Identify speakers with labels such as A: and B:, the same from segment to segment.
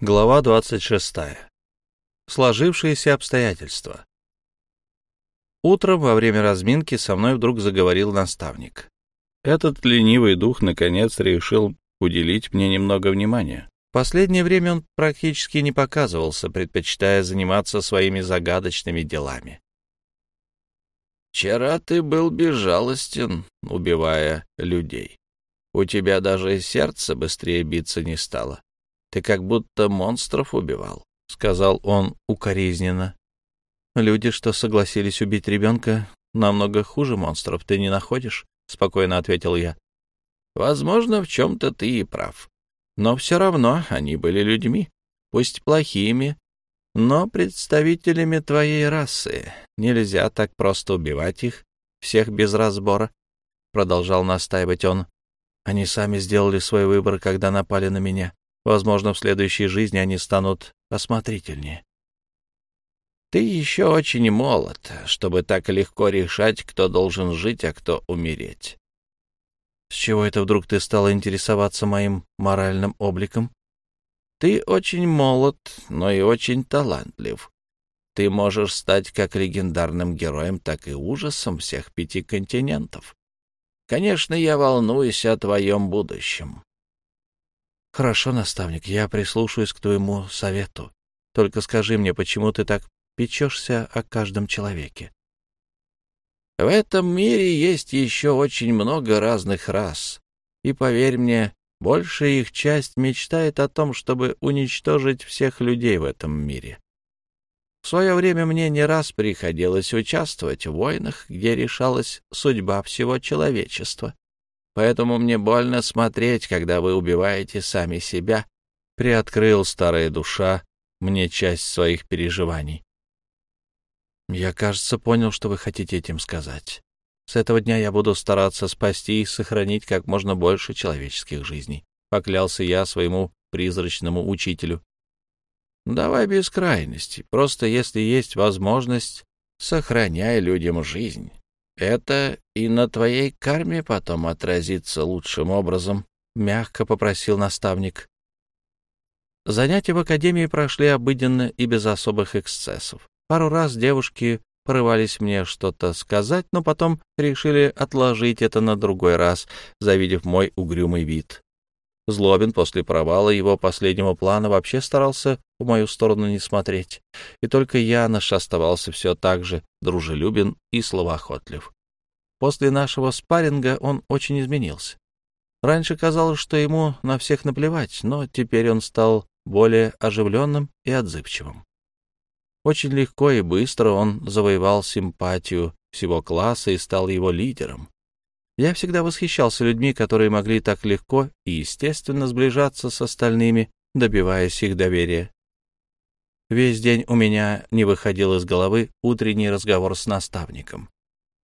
A: Глава 26. Сложившиеся обстоятельства. Утром во время разминки со мной вдруг заговорил наставник. Этот ленивый дух наконец решил уделить мне немного внимания. Последнее время он практически не показывался, предпочитая заниматься своими загадочными делами. «Вчера ты был безжалостен, убивая людей. У тебя даже сердце быстрее биться не стало. Ты как будто монстров убивал, — сказал он укоризненно. Люди, что согласились убить ребенка, намного хуже монстров, ты не находишь? — спокойно ответил я. Возможно, в чем-то ты и прав. Но все равно они были людьми, пусть плохими, но представителями твоей расы. Нельзя так просто убивать их, всех без разбора, — продолжал настаивать он. Они сами сделали свой выбор, когда напали на меня. Возможно, в следующей жизни они станут осмотрительнее. Ты еще очень молод, чтобы так легко решать, кто должен жить, а кто умереть. С чего это вдруг ты стала интересоваться моим моральным обликом? Ты очень молод, но и очень талантлив. Ты можешь стать как легендарным героем, так и ужасом всех пяти континентов. Конечно, я волнуюсь о твоем будущем. Хорошо, наставник, я прислушаюсь к твоему совету. Только скажи мне, почему ты так печешься о каждом человеке? В этом мире есть еще очень много разных рас. И поверь мне, большая их часть мечтает о том, чтобы уничтожить всех людей в этом мире. В свое время мне не раз приходилось участвовать в войнах, где решалась судьба всего человечества. Поэтому мне больно смотреть, когда вы убиваете сами себя. Приоткрыл старая душа мне часть своих переживаний. Я, кажется, понял, что вы хотите этим сказать. С этого дня я буду стараться спасти и сохранить как можно больше человеческих жизней. Поклялся я своему призрачному учителю. Давай без крайности. Просто если есть возможность, сохраняй людям жизнь. Это и на твоей карме потом отразится лучшим образом, — мягко попросил наставник. Занятия в академии прошли обыденно и без особых эксцессов. Пару раз девушки порывались мне что-то сказать, но потом решили отложить это на другой раз, завидев мой угрюмый вид. Злобин после провала его последнего плана вообще старался в мою сторону не смотреть, и только я наш оставался все так же дружелюбен и словоохотлив. После нашего спарринга он очень изменился. Раньше казалось, что ему на всех наплевать, но теперь он стал более оживленным и отзывчивым. Очень легко и быстро он завоевал симпатию всего класса и стал его лидером. Я всегда восхищался людьми, которые могли так легко и естественно сближаться с остальными, добиваясь их доверия. Весь день у меня не выходил из головы утренний разговор с наставником.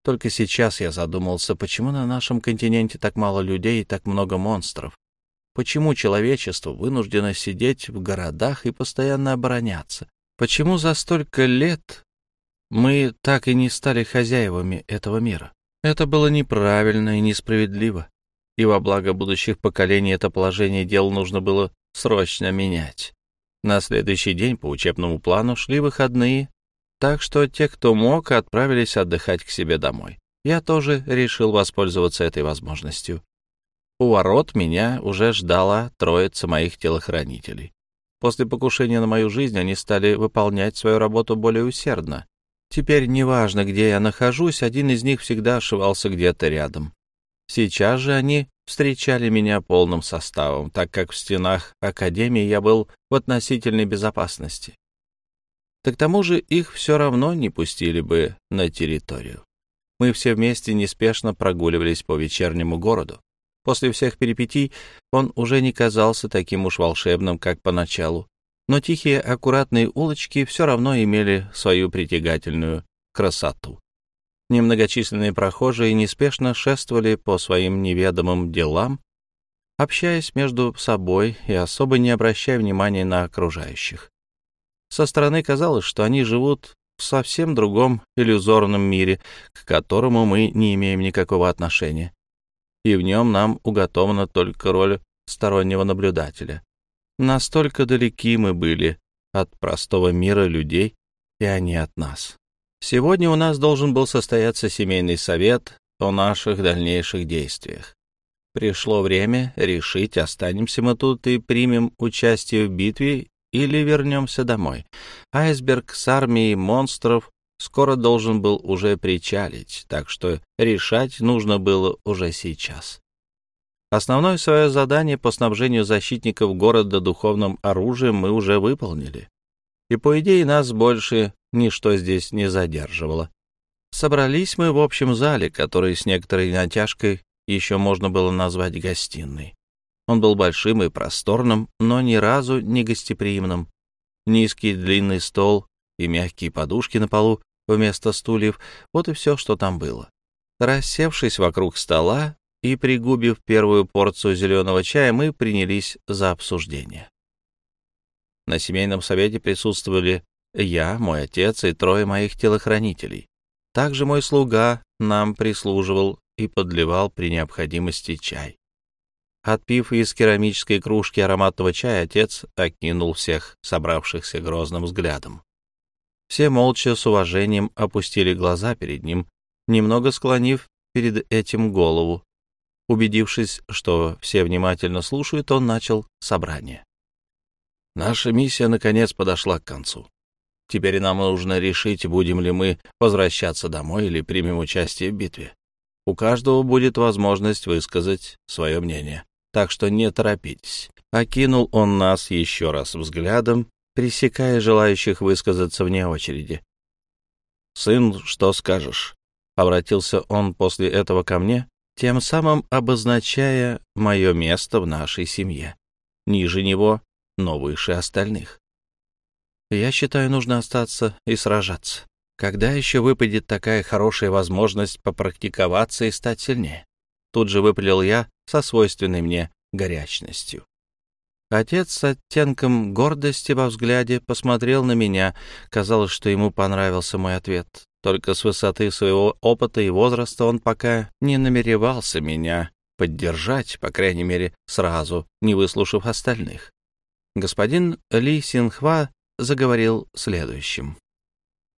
A: Только сейчас я задумался, почему на нашем континенте так мало людей и так много монстров. Почему человечество вынуждено сидеть в городах и постоянно обороняться? Почему за столько лет мы так и не стали хозяевами этого мира? Это было неправильно и несправедливо, и во благо будущих поколений это положение дел нужно было срочно менять. На следующий день по учебному плану шли выходные, так что те, кто мог, отправились отдыхать к себе домой. Я тоже решил воспользоваться этой возможностью. У ворот меня уже ждала троица моих телохранителей. После покушения на мою жизнь они стали выполнять свою работу более усердно. Теперь неважно, где я нахожусь, один из них всегда ошивался где-то рядом. Сейчас же они встречали меня полным составом, так как в стенах Академии я был в относительной безопасности так к тому же их все равно не пустили бы на территорию. Мы все вместе неспешно прогуливались по вечернему городу. После всех перипетий он уже не казался таким уж волшебным, как поначалу, но тихие аккуратные улочки все равно имели свою притягательную красоту. Немногочисленные прохожие неспешно шествовали по своим неведомым делам, общаясь между собой и особо не обращая внимания на окружающих. Со стороны казалось, что они живут в совсем другом иллюзорном мире, к которому мы не имеем никакого отношения. И в нем нам уготована только роль стороннего наблюдателя. Настолько далеки мы были от простого мира людей, и они от нас. Сегодня у нас должен был состояться семейный совет о наших дальнейших действиях. Пришло время решить, останемся мы тут и примем участие в битве или вернемся домой. Айсберг с армией монстров скоро должен был уже причалить, так что решать нужно было уже сейчас. Основное свое задание по снабжению защитников города духовным оружием мы уже выполнили. И, по идее, нас больше ничто здесь не задерживало. Собрались мы в общем зале, который с некоторой натяжкой еще можно было назвать гостиной. Он был большим и просторным, но ни разу не гостеприимным. Низкий длинный стол и мягкие подушки на полу вместо стульев — вот и все, что там было. Рассевшись вокруг стола и пригубив первую порцию зеленого чая, мы принялись за обсуждение. На семейном совете присутствовали я, мой отец и трое моих телохранителей. Также мой слуга нам прислуживал и подливал при необходимости чай. Отпив из керамической кружки ароматного чая, отец окинул всех собравшихся грозным взглядом. Все молча с уважением опустили глаза перед ним, немного склонив перед этим голову. Убедившись, что все внимательно слушают, он начал собрание. Наша миссия, наконец, подошла к концу. Теперь нам нужно решить, будем ли мы возвращаться домой или примем участие в битве. У каждого будет возможность высказать свое мнение, так что не торопитесь. Окинул он нас еще раз взглядом, пресекая желающих высказаться вне очереди. «Сын, что скажешь?» — обратился он после этого ко мне, тем самым обозначая мое место в нашей семье. Ниже него, но выше остальных. Я считаю, нужно остаться и сражаться. Когда еще выпадет такая хорошая возможность попрактиковаться и стать сильнее? Тут же выпалил я со свойственной мне горячностью. Отец с оттенком гордости во взгляде посмотрел на меня. Казалось, что ему понравился мой ответ. Только с высоты своего опыта и возраста он пока не намеревался меня поддержать, по крайней мере, сразу, не выслушав остальных. Господин Ли Синхва заговорил следующим.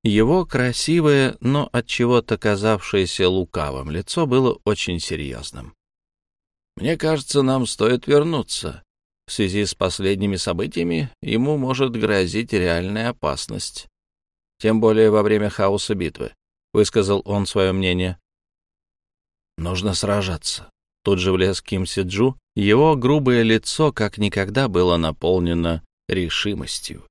A: Его красивое, но от чего-то казавшееся лукавым лицо было очень серьезным. «Мне кажется, нам стоит вернуться. В связи с последними событиями ему может грозить реальная опасность. Тем более во время хаоса битвы», — высказал он свое мнение. «Нужно сражаться». Тут же влез Ким Сиджу. Его грубое лицо как никогда было наполнено решимостью.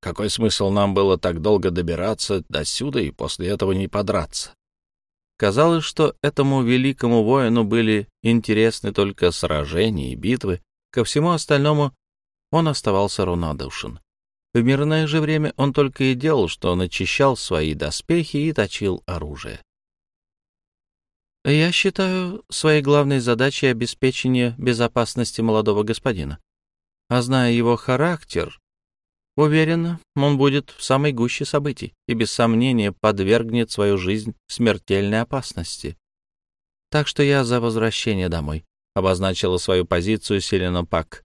A: Какой смысл нам было так долго добираться до сюда и после этого не подраться? Казалось, что этому великому воину были интересны только сражения и битвы, ко всему остальному он оставался равнодушен. В мирное же время он только и делал, что начищал свои доспехи и точил оружие. Я считаю своей главной задачей обеспечение безопасности молодого господина. А зная его характер, Уверен, он будет в самой гуще событий и без сомнения подвергнет свою жизнь смертельной опасности. Так что я за возвращение домой, — обозначила свою позицию Селена Пак.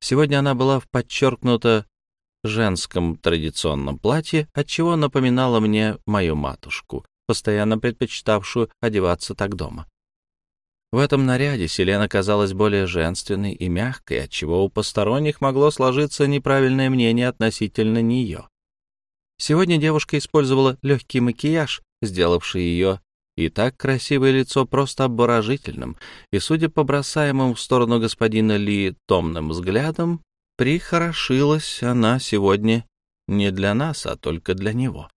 A: Сегодня она была в подчеркнуто женском традиционном платье, отчего напоминала мне мою матушку, постоянно предпочитавшую одеваться так дома. В этом наряде Селена казалась более женственной и мягкой, отчего у посторонних могло сложиться неправильное мнение относительно нее. Сегодня девушка использовала легкий макияж, сделавший ее и так красивое лицо просто обворожительным, и, судя по бросаемым в сторону господина Ли томным взглядом, прихорошилась она сегодня не для нас, а только для него.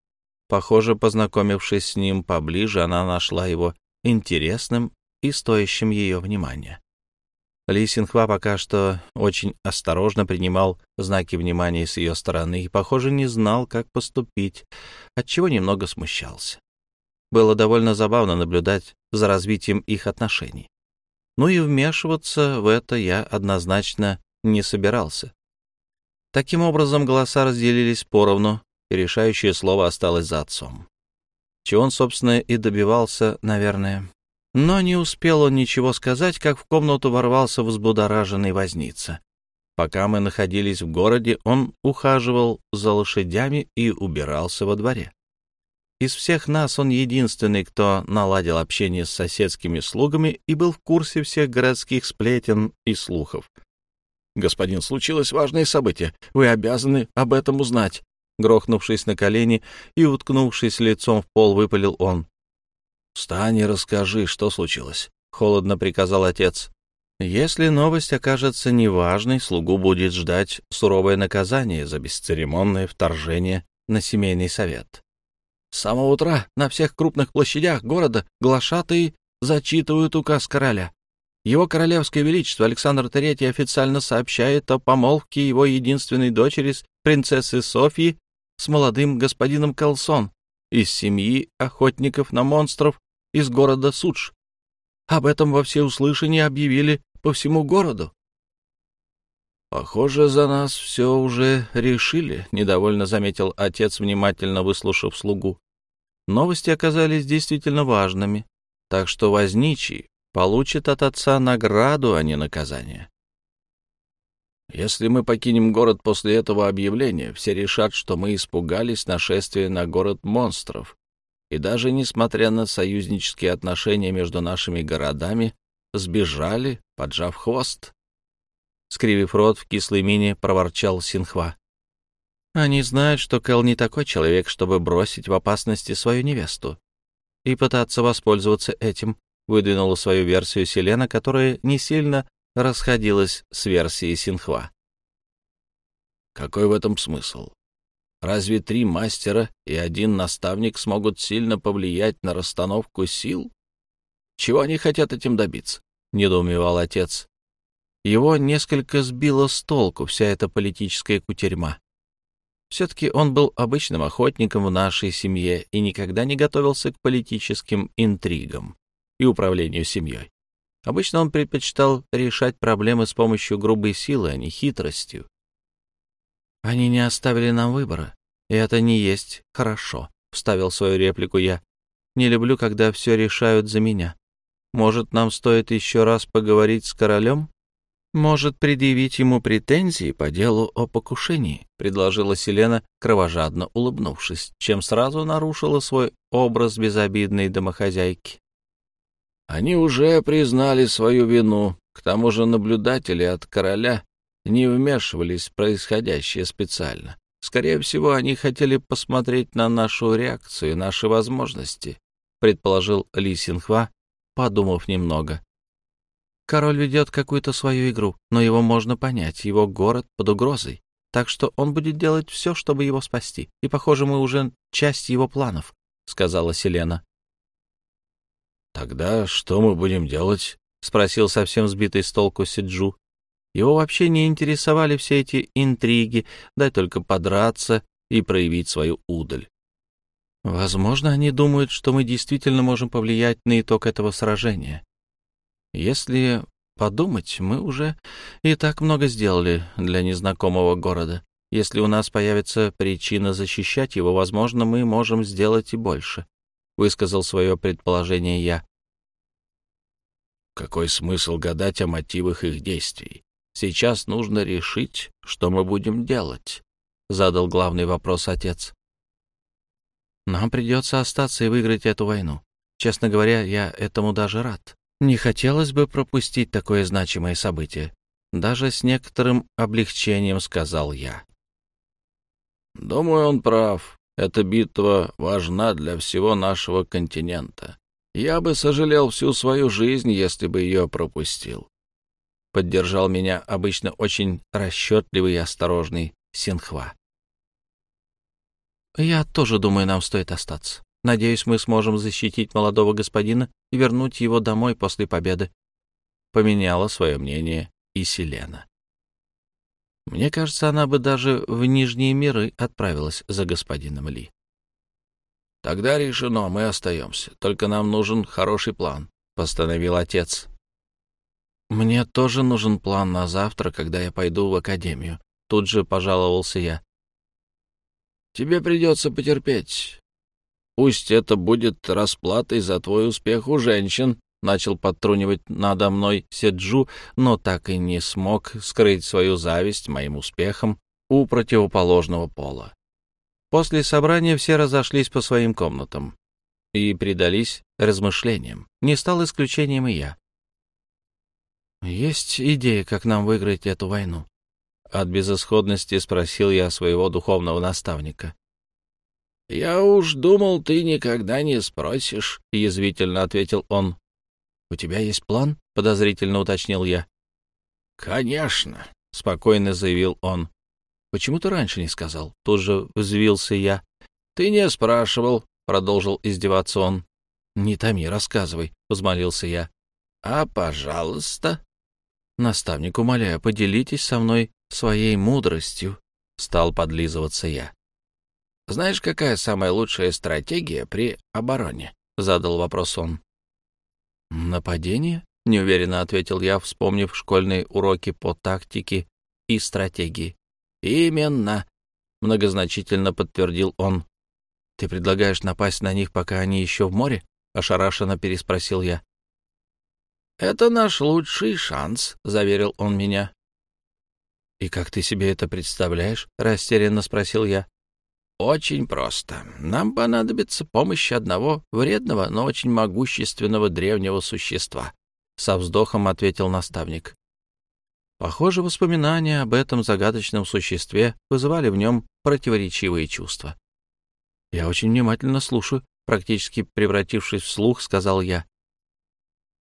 A: Похоже, познакомившись с ним поближе, она нашла его интересным и стоящим ее внимания. Ли Синхва пока что очень осторожно принимал знаки внимания с ее стороны и, похоже, не знал, как поступить, отчего немного смущался. Было довольно забавно наблюдать за развитием их отношений. Ну и вмешиваться в это я однозначно не собирался. Таким образом, голоса разделились поровну, и решающее слово осталось за отцом. Чего он, собственно, и добивался, наверное. Но не успел он ничего сказать, как в комнату ворвался взбудораженный возница. Пока мы находились в городе, он ухаживал за лошадями и убирался во дворе. Из всех нас он единственный, кто наладил общение с соседскими слугами и был в курсе всех городских сплетен и слухов. «Господин, случилось важное событие. Вы обязаны об этом узнать». Грохнувшись на колени и уткнувшись лицом в пол, выпалил он. «Встань и расскажи, что случилось», — холодно приказал отец. «Если новость окажется неважной, слугу будет ждать суровое наказание за бесцеремонное вторжение на семейный совет». С самого утра на всех крупных площадях города глашатые зачитывают указ короля. Его королевское величество Александр III официально сообщает о помолвке его единственной дочери, принцессы Софьи, с молодым господином Колсон из семьи охотников на монстров из города Судж. Об этом во всеуслышание объявили по всему городу. «Похоже, за нас все уже решили», — недовольно заметил отец, внимательно выслушав слугу. Новости оказались действительно важными, так что возничий получит от отца награду, а не наказание. Если мы покинем город после этого объявления, все решат, что мы испугались нашествия на город монстров. И даже несмотря на союзнические отношения между нашими городами, сбежали, поджав хвост. Скривив рот в кислой мине, проворчал Синхва. Они знают, что Кэл не такой человек, чтобы бросить в опасности свою невесту. И пытаться воспользоваться этим, выдвинула свою версию Селена, которая не сильно расходилась с версией Синхва. Какой в этом смысл? Разве три мастера и один наставник смогут сильно повлиять на расстановку сил? Чего они хотят этим добиться? — недоумевал отец. Его несколько сбила с толку вся эта политическая кутерьма. Все-таки он был обычным охотником в нашей семье и никогда не готовился к политическим интригам и управлению семьей. Обычно он предпочитал решать проблемы с помощью грубой силы, а не хитростью. «Они не оставили нам выбора, и это не есть хорошо», — вставил свою реплику я. «Не люблю, когда все решают за меня. Может, нам стоит еще раз поговорить с королем?» может предъявить ему претензии по делу о покушении», — предложила Селена, кровожадно улыбнувшись, чем сразу нарушила свой образ безобидной домохозяйки. «Они уже признали свою вину. К тому же наблюдатели от короля не вмешивались в происходящее специально. Скорее всего, они хотели посмотреть на нашу реакцию, наши возможности», — предположил Ли Синхва, подумав немного. Король ведет какую-то свою игру, но его можно понять, его город под угрозой. Так что он будет делать все, чтобы его спасти. И, похоже, мы уже часть его планов, — сказала Селена. «Тогда что мы будем делать?» — спросил совсем сбитый с толку Сиджу. Его вообще не интересовали все эти интриги, дай только подраться и проявить свою удаль. Возможно, они думают, что мы действительно можем повлиять на итог этого сражения. Если подумать, мы уже и так много сделали для незнакомого города. Если у нас появится причина защищать его, возможно, мы можем сделать и больше», — высказал свое предположение я. «Какой смысл гадать о мотивах их действий? Сейчас нужно решить, что мы будем делать», — задал главный вопрос отец. «Нам придется остаться и выиграть эту войну. Честно говоря, я этому даже рад. Не хотелось бы пропустить такое значимое событие. Даже с некоторым облегчением сказал я. Думаю, он прав. Эта битва важна для всего нашего континента. Я бы сожалел всю свою жизнь, если бы ее пропустил. Поддержал меня обычно очень расчетливый и осторожный Синхва. Я тоже думаю, нам стоит остаться. Надеюсь, мы сможем защитить молодого господина и вернуть его домой после победы. Поменяла свое мнение и Селена. Мне кажется, она бы даже в Нижние миры отправилась за господином Ли. «Тогда решено, мы остаемся. Только нам нужен хороший план», — постановил отец. «Мне тоже нужен план на завтра, когда я пойду в академию», — тут же пожаловался я. «Тебе придется потерпеть. Пусть это будет расплатой за твой успех у женщин, начал подтрунивать надо мной Седжу, но так и не смог скрыть свою зависть моим успехом у противоположного пола. После собрания все разошлись по своим комнатам и предались размышлениям. Не стал исключением и я. «Есть идея, как нам выиграть эту войну?» От безысходности спросил я своего духовного наставника.
B: «Я уж думал, ты никогда не спросишь», — язвительно ответил он.
A: «У тебя есть план?» — подозрительно уточнил я.
B: «Конечно», —
A: спокойно заявил он. «Почему ты раньше не сказал?» — тут же взвился я.
B: «Ты не спрашивал», — продолжил издеваться он.
A: «Не томи, рассказывай», — взмолился я.
B: «А, пожалуйста».
A: «Наставник, умоляю, поделитесь со мной своей мудростью», — стал подлизываться я.
B: «Знаешь, какая самая лучшая стратегия при обороне?» — задал вопрос он.
A: «Нападение?» — неуверенно ответил я, вспомнив школьные уроки по тактике и стратегии.
B: «Именно», — многозначительно подтвердил он.
A: «Ты предлагаешь напасть на них, пока они еще в море?» — ошарашенно переспросил я.
B: «Это наш лучший шанс», — заверил он меня.
A: «И как ты себе это представляешь?» — растерянно спросил я.
B: Очень просто. Нам понадобится помощь одного вредного, но очень могущественного древнего существа, со вздохом ответил наставник.
A: Похоже, воспоминания об этом загадочном существе вызывали в нем противоречивые чувства. Я очень внимательно слушаю, практически превратившись в слух, сказал я.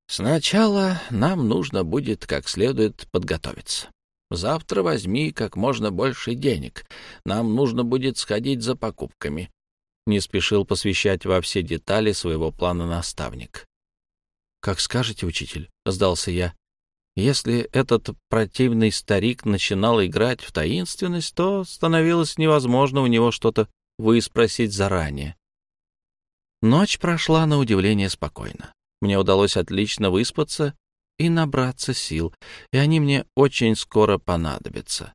B: Сначала нам нужно будет как следует подготовиться. Завтра возьми как можно больше денег. Нам нужно будет сходить за покупками. Не спешил посвящать во все детали своего плана наставник.
A: «Как скажете, учитель», — сдался я. Если этот противный старик начинал играть в таинственность, то становилось невозможно у него что-то выспросить заранее. Ночь прошла на удивление спокойно. Мне удалось отлично выспаться и набраться сил, и они мне очень скоро понадобятся.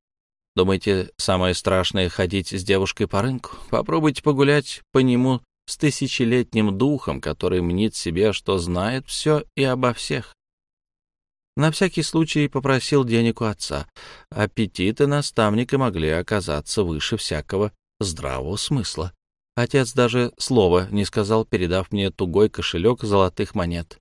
A: Думаете, самое страшное — ходить с девушкой по рынку? Попробуйте погулять по нему с тысячелетним духом, который мнит себе, что знает все и обо всех. На всякий случай попросил денег у отца. Аппетиты наставника могли оказаться выше всякого здравого смысла. Отец даже слова не сказал, передав мне тугой кошелек золотых монет.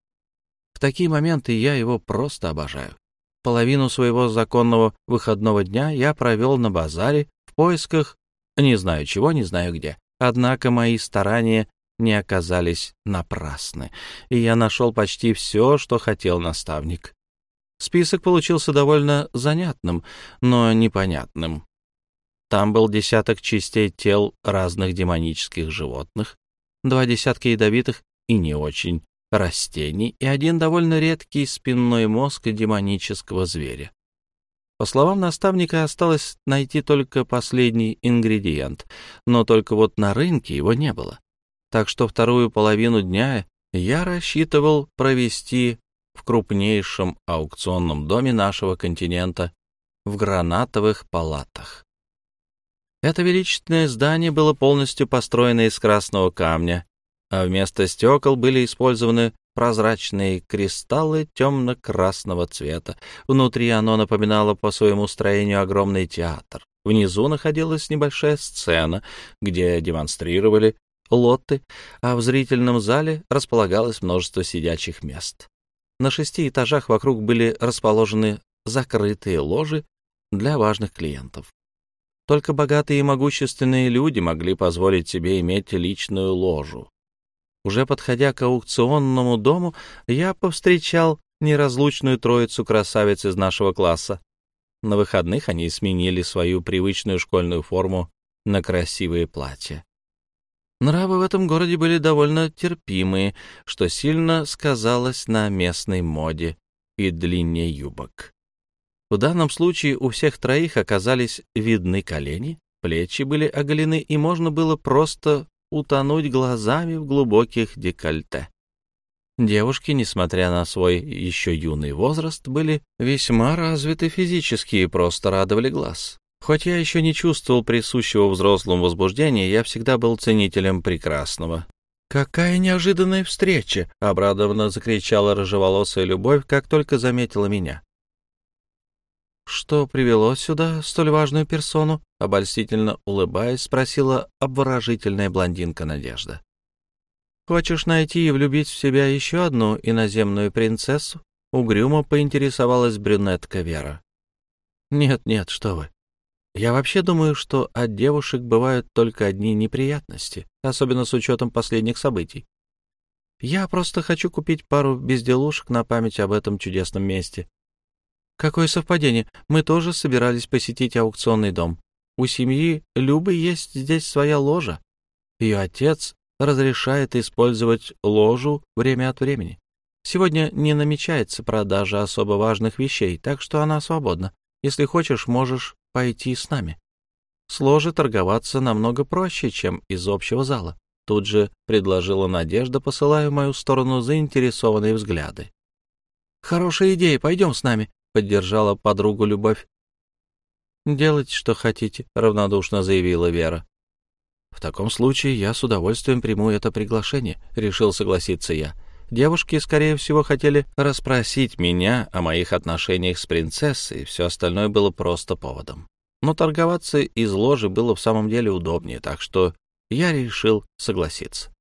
A: Такие моменты я его просто обожаю. Половину своего законного выходного дня я провел на базаре в поисках не знаю чего, не знаю где. Однако мои старания не оказались напрасны, и я нашел почти все, что хотел наставник. Список получился довольно занятным, но непонятным. Там был десяток частей тел разных демонических животных, два десятка ядовитых и не очень, растений и один довольно редкий спинной мозг демонического зверя. По словам наставника, осталось найти только последний ингредиент, но только вот на рынке его не было. Так что вторую половину дня я рассчитывал провести в крупнейшем аукционном доме нашего континента в гранатовых палатах. Это величественное здание было полностью построено из красного камня, а вместо стекол были использованы прозрачные кристаллы темно-красного цвета. Внутри оно напоминало по своему строению огромный театр. Внизу находилась небольшая сцена, где демонстрировали лоты, а в зрительном зале располагалось множество сидячих мест. На шести этажах вокруг были расположены закрытые ложи для важных клиентов. Только богатые и могущественные люди могли позволить себе иметь личную ложу. Уже подходя к аукционному дому, я повстречал неразлучную троицу красавиц из нашего класса. На выходных они сменили свою привычную школьную форму на красивые платья. Нравы в этом городе были довольно терпимые, что сильно сказалось на местной моде и длине юбок. В данном случае у всех троих оказались видны колени, плечи были оголены, и можно было просто утонуть глазами в глубоких декольте. Девушки, несмотря на свой еще юный возраст, были весьма развиты физически и просто радовали глаз. Хоть я еще не чувствовал присущего взрослому возбуждения, я всегда был ценителем прекрасного.
B: «Какая неожиданная встреча!» — обрадованно закричала рыжеволосая любовь, как только заметила меня. «Что привело сюда столь важную персону?» — обольстительно улыбаясь, спросила обворожительная блондинка Надежда. «Хочешь найти и влюбить в себя еще одну иноземную принцессу?» — угрюмо поинтересовалась брюнетка Вера. «Нет, нет, что вы. Я вообще думаю, что от девушек бывают только одни неприятности, особенно с учетом последних событий. Я просто хочу купить пару безделушек на память об этом чудесном месте. Какое совпадение, мы тоже собирались посетить аукционный дом. У семьи Любы есть здесь своя ложа. Ее отец разрешает использовать ложу время от времени. Сегодня не намечается продажа особо важных вещей, так что она свободна. Если хочешь, можешь пойти с нами. С ложи торговаться намного проще, чем из общего зала. Тут же предложила Надежда, посылая в мою сторону заинтересованные взгляды. «Хорошая идея, пойдем с нами», — поддержала подругу Любовь. «Делайте, что хотите», — равнодушно заявила Вера. «В таком случае я с удовольствием приму это приглашение», — решил согласиться я. Девушки, скорее всего, хотели расспросить меня о моих отношениях с принцессой, все остальное было просто поводом. Но торговаться из ложи было в самом деле удобнее, так что я решил согласиться.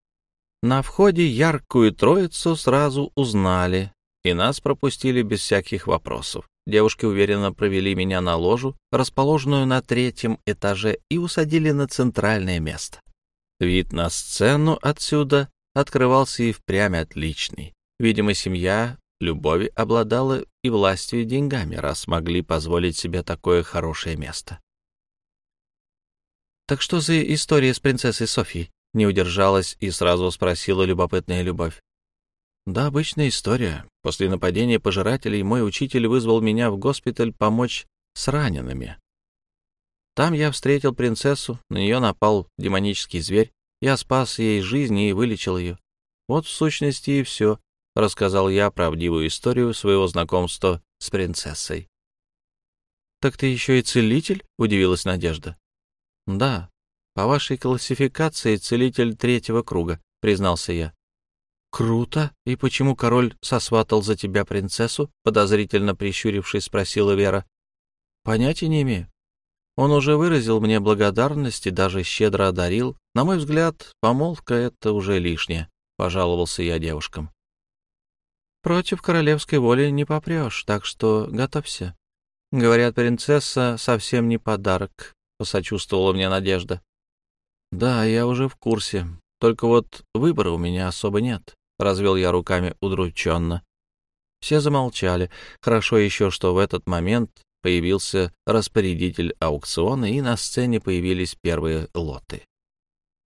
B: На входе яркую троицу сразу узнали, и нас пропустили без всяких вопросов. Девушки уверенно провели меня на ложу, расположенную на третьем этаже, и усадили на центральное место. Вид на сцену отсюда открывался и впрямь отличный. Видимо, семья Любови обладала и властью, и деньгами, раз могли позволить себе такое хорошее место. «Так что за история с принцессой Софией?» — не удержалась и сразу спросила любопытная любовь. «Да, обычная история. После нападения пожирателей мой учитель вызвал меня в госпиталь помочь с ранеными. Там я встретил принцессу, на нее напал демонический зверь, я спас ей жизнь и вылечил ее. Вот в сущности и все, — рассказал я правдивую историю своего знакомства с принцессой. «Так ты еще и целитель?» — удивилась Надежда. «Да, по вашей классификации целитель третьего круга», — признался я. «Круто! И почему король сосватал за тебя принцессу?» — подозрительно прищурившись, спросила Вера. «Понятия не имею. Он уже выразил мне благодарность и даже щедро одарил. На мой взгляд, помолвка — это уже лишнее, — пожаловался я девушкам. Против королевской воли не попрешь, так что готовься. Говорят, принцесса совсем не подарок, — посочувствовала мне Надежда. Да, я уже в курсе. Только вот выбора у меня особо нет, — развел я руками удрученно. Все замолчали. Хорошо еще, что в этот момент появился распорядитель аукциона, и на сцене появились первые лоты.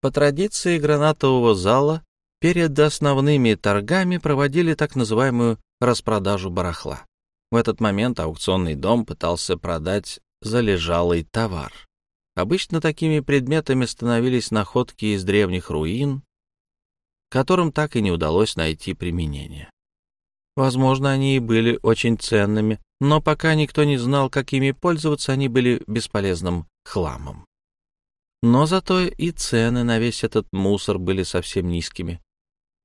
B: По традиции гранатового зала перед основными торгами проводили так называемую распродажу барахла. В этот момент аукционный дом пытался продать залежалый товар. Обычно такими предметами становились находки из древних руин, которым так и не удалось найти применение. Возможно, они и были очень ценными, но пока никто не знал, как ими пользоваться, они были бесполезным хламом. Но зато и цены на весь этот мусор были совсем низкими.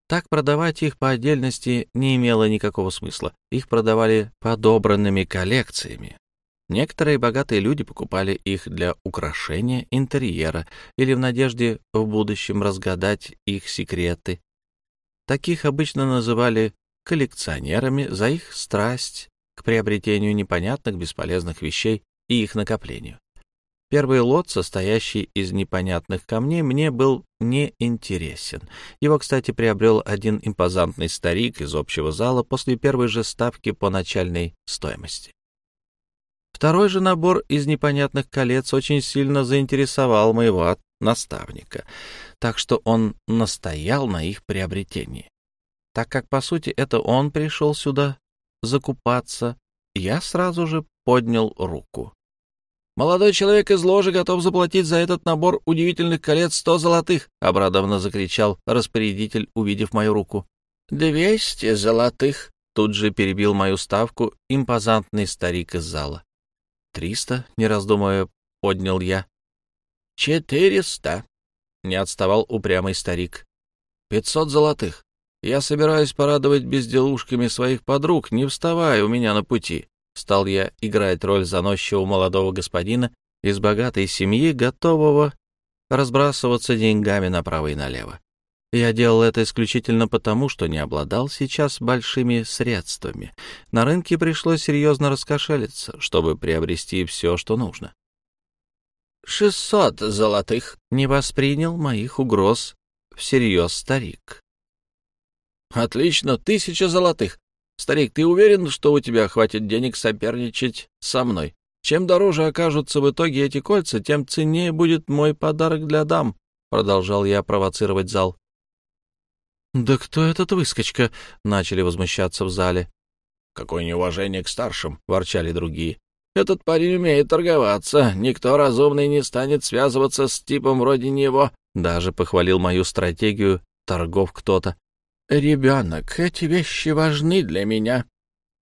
B: Так продавать их по отдельности не имело никакого смысла. Их продавали подобранными коллекциями. Некоторые богатые люди покупали их для украшения интерьера или в надежде в будущем разгадать их секреты. Таких обычно называли коллекционерами за их страсть к приобретению непонятных бесполезных вещей и их накоплению. Первый лот, состоящий из непонятных камней, мне был не интересен. Его, кстати, приобрел один импозантный старик из общего зала после первой же ставки по начальной стоимости. Второй же набор из непонятных колец очень сильно заинтересовал моего наставника, так что он настоял на их приобретении. Так как, по сути, это он пришел сюда закупаться, я сразу же поднял руку. «Молодой человек из ложи готов заплатить за этот набор удивительных колец сто золотых!» — обрадованно закричал распорядитель, увидев мою руку. «Двести золотых!» — тут же перебил мою ставку импозантный старик из зала. «Триста?» — не раздумывая, поднял я. «Четыреста!» — не отставал упрямый старик. Пятьсот золотых. Я собираюсь порадовать безделушками своих подруг, не вставая у меня на пути. Стал я играть роль заносчивого молодого господина из богатой семьи, готового разбрасываться деньгами направо и налево. Я делал это исключительно потому, что не обладал сейчас большими средствами. На рынке пришлось серьезно раскошелиться, чтобы приобрести все, что нужно. «Шестьсот золотых!» — не воспринял моих угроз всерьез старик. «Отлично, тысяча золотых. Старик, ты уверен, что у тебя хватит денег соперничать со мной? Чем дороже окажутся в итоге эти кольца, тем ценнее будет мой подарок для дам», — продолжал я провоцировать зал. «Да кто этот выскочка?» — начали возмущаться в зале. «Какое неуважение к старшим!» — ворчали другие. «Этот парень умеет торговаться. Никто разумный не станет связываться с типом вроде него». Даже похвалил мою стратегию торгов кто-то. «Ребенок, эти вещи важны для меня».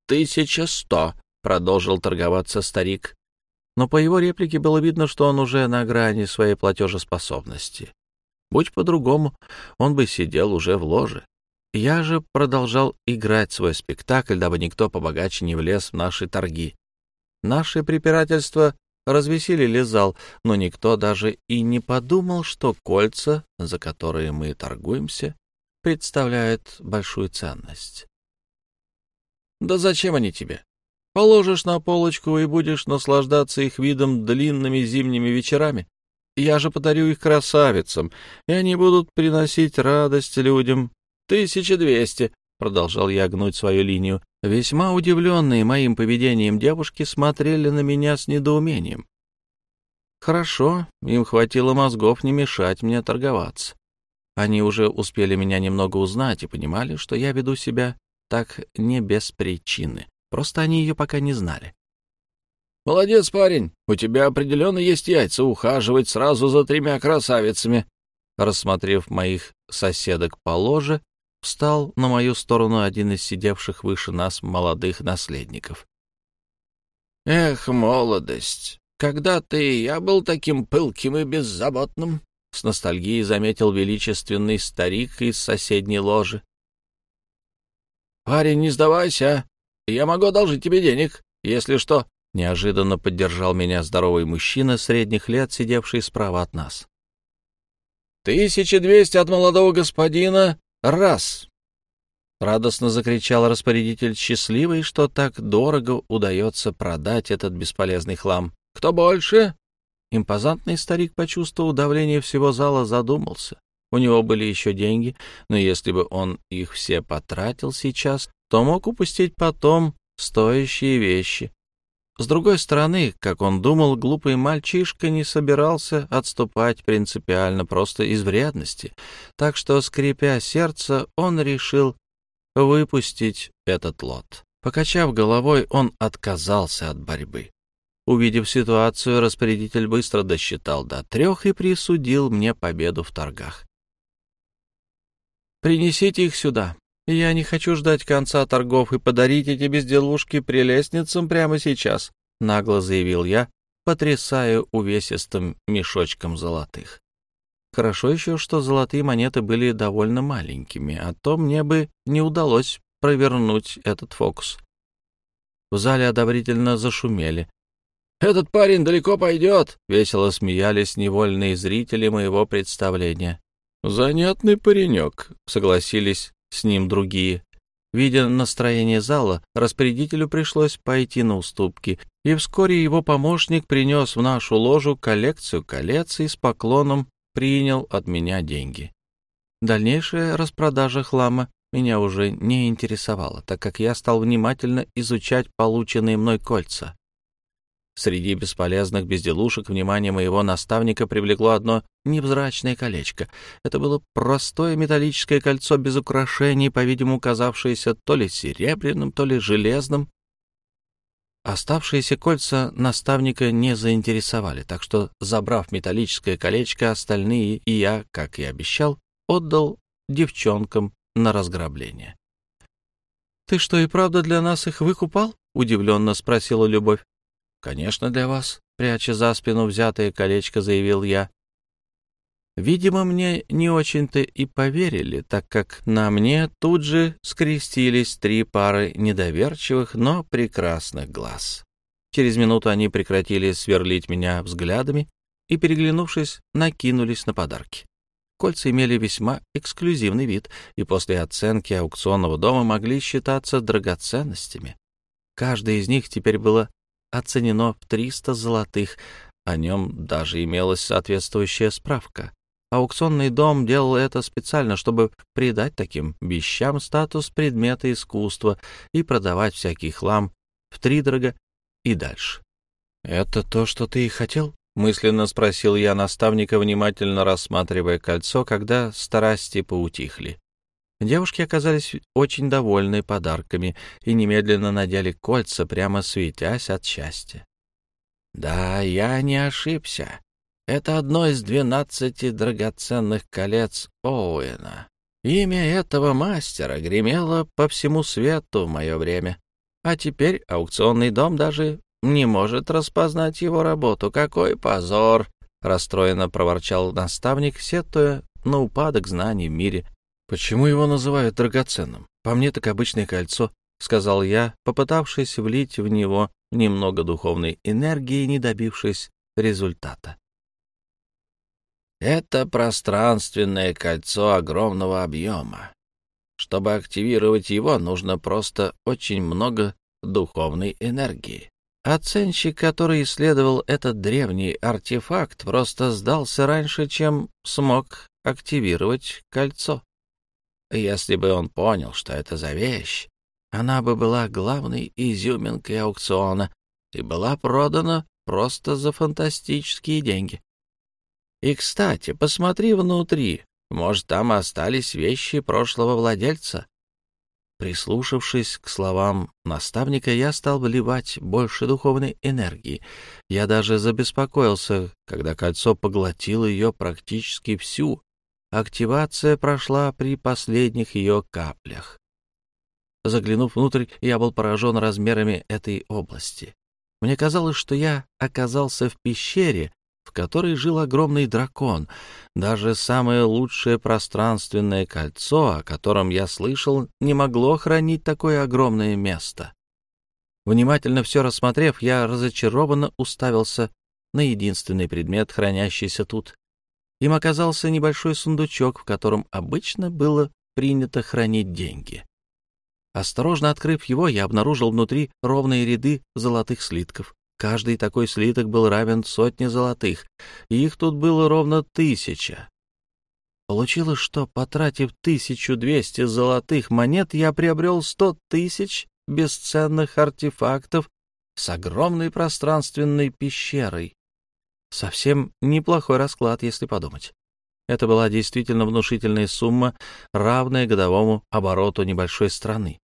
B: «Тысяча сто», — продолжил торговаться старик. Но по его реплике было видно, что он уже на грани своей платежеспособности. Будь по-другому, он бы сидел уже в ложе. Я же продолжал играть свой спектакль, дабы никто побогаче не влез в наши торги. Наши препирательства развеселили зал, но никто даже и не подумал, что кольца, за которые мы торгуемся, представляют большую ценность. Да зачем они тебе? Положишь на полочку и будешь наслаждаться их видом длинными зимними вечерами. Я же подарю их красавицам, и они будут приносить радость людям. Тысяча двести, — продолжал я гнуть свою линию. Весьма удивленные моим поведением девушки смотрели на меня с недоумением. Хорошо, им хватило мозгов не мешать мне торговаться. Они уже успели меня немного узнать и понимали, что я веду себя так не без причины. Просто они ее пока не знали. «Молодец, парень! У тебя определенно есть яйца ухаживать сразу за тремя красавицами!» Рассмотрев моих соседок по ложе, встал на мою сторону один из сидевших выше нас молодых наследников. «Эх, молодость! Когда-то и я был таким пылким и беззаботным!» с ностальгией заметил величественный старик из соседней ложи. «Парень, не сдавайся, я могу одолжить тебе денег, если что», — неожиданно поддержал меня здоровый мужчина средних лет, сидевший справа от нас. «Тысяча двести от молодого господина, раз!» Радостно закричал распорядитель, счастливый, что так дорого удается продать этот бесполезный хлам. «Кто больше?» Импозантный старик почувствовал давление всего зала, задумался. У него были еще деньги, но если бы он их все потратил сейчас, то мог упустить потом стоящие вещи. С другой стороны, как он думал, глупый мальчишка не собирался отступать принципиально просто из вредности, так что, скрипя сердце, он решил выпустить этот лот. Покачав головой, он отказался от борьбы. Увидев ситуацию, распорядитель быстро досчитал до трех и присудил мне победу в торгах. «Принесите их сюда. Я не хочу ждать конца торгов и подарить эти безделушки прелестницам прямо сейчас», — нагло заявил я, потрясая увесистым мешочком золотых. Хорошо еще, что золотые монеты были довольно маленькими, а то мне бы не удалось провернуть этот фокус. В зале одобрительно зашумели. «Этот парень далеко пойдет!» — весело смеялись невольные зрители моего представления. «Занятный паренек», — согласились с ним другие. Видя настроение зала, распорядителю пришлось пойти на уступки, и вскоре его помощник принес в нашу ложу коллекцию колец и с поклоном принял от меня деньги. Дальнейшая распродажа хлама меня уже не интересовала, так как я стал внимательно изучать полученные мной кольца. Среди бесполезных безделушек внимание моего наставника привлекло одно невзрачное колечко. Это было простое металлическое кольцо без украшений, по-видимому, казавшееся то ли серебряным, то ли железным. Оставшиеся кольца наставника не заинтересовали, так что, забрав металлическое колечко, остальные и я, как и обещал, отдал девчонкам на разграбление. — Ты что, и правда для нас их выкупал? — удивленно спросила Любовь. «Конечно, для вас», — пряча за спину взятое колечко, заявил я. Видимо, мне не очень-то и поверили, так как на мне тут же скрестились три пары недоверчивых, но прекрасных глаз. Через минуту они прекратили сверлить меня взглядами и, переглянувшись, накинулись на подарки. Кольца имели весьма эксклюзивный вид и после оценки аукционного дома могли считаться драгоценностями. Каждое из них теперь было оценено в 300 золотых, о нем даже имелась соответствующая справка. Аукционный дом делал это специально, чтобы придать таким вещам статус предмета искусства и продавать всякий хлам втридорога и дальше. «Это то, что ты и хотел?» — мысленно спросил я наставника, внимательно рассматривая кольцо, когда страсти поутихли. Девушки оказались очень довольны подарками и немедленно надели кольца, прямо светясь от счастья. «Да, я не ошибся. Это одно из двенадцати драгоценных колец Оуэна. Имя этого мастера гремело по всему свету в мое время. А теперь аукционный дом даже не может распознать его работу. Какой позор! — расстроенно проворчал наставник, сетуя на упадок знаний в мире. — Почему его называют драгоценным? По мне так обычное кольцо, — сказал я, попытавшись влить в него немного духовной энергии, не добившись результата. Это пространственное кольцо огромного объема. Чтобы активировать его, нужно просто очень много духовной энергии. Оценщик, который исследовал этот древний артефакт, просто сдался раньше, чем смог активировать кольцо. Если бы он понял, что это за вещь, она бы была главной изюминкой аукциона и была продана просто за фантастические деньги. И, кстати, посмотри внутри. Может, там остались вещи прошлого владельца. Прислушавшись к словам наставника, я стал вливать больше духовной энергии. Я даже забеспокоился, когда кольцо поглотило ее практически всю. Активация прошла при последних ее каплях. Заглянув внутрь, я был поражен размерами этой области. Мне казалось, что я оказался в пещере, в которой жил огромный дракон. Даже самое лучшее пространственное кольцо, о котором я слышал, не могло хранить такое огромное место. Внимательно все рассмотрев, я разочарованно уставился на единственный предмет, хранящийся тут. Им оказался небольшой сундучок, в котором обычно было принято хранить деньги. Осторожно открыв его, я обнаружил внутри ровные ряды золотых слитков. Каждый такой слиток был равен сотне золотых, и их тут было ровно тысяча. Получилось, что, потратив 1200 золотых монет, я приобрел 100 тысяч бесценных артефактов с огромной пространственной пещерой. Совсем неплохой расклад, если подумать. Это была действительно внушительная сумма, равная годовому обороту небольшой страны.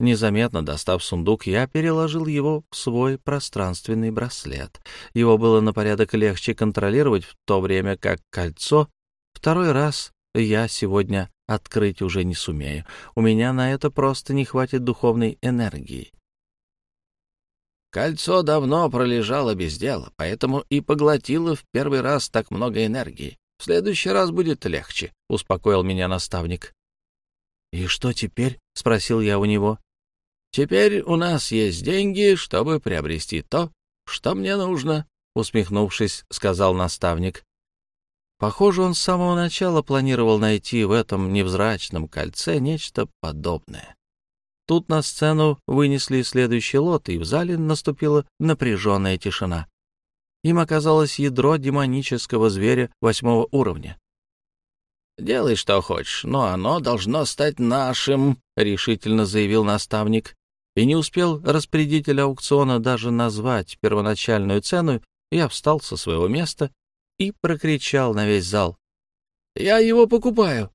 B: Незаметно достав сундук, я переложил его в свой пространственный браслет. Его было на порядок легче контролировать, в то время как кольцо второй раз я сегодня открыть уже не сумею. У меня на это просто не хватит духовной энергии. Кольцо давно пролежало без дела, поэтому и поглотило в первый раз так много энергии. В следующий раз будет легче, — успокоил меня наставник. — И что теперь? — спросил я у него. Теперь у нас есть деньги, чтобы приобрести то, что мне нужно, — усмехнувшись, сказал наставник. Похоже, он с самого начала планировал найти в этом невзрачном кольце нечто подобное. Тут на сцену вынесли следующий лот, и в зале наступила напряженная тишина. Им оказалось ядро демонического зверя восьмого уровня. «Делай, что хочешь, но оно должно стать нашим», — решительно заявил наставник. И не успел распорядитель аукциона даже назвать первоначальную цену, я встал со своего места и прокричал на весь зал. «Я его покупаю!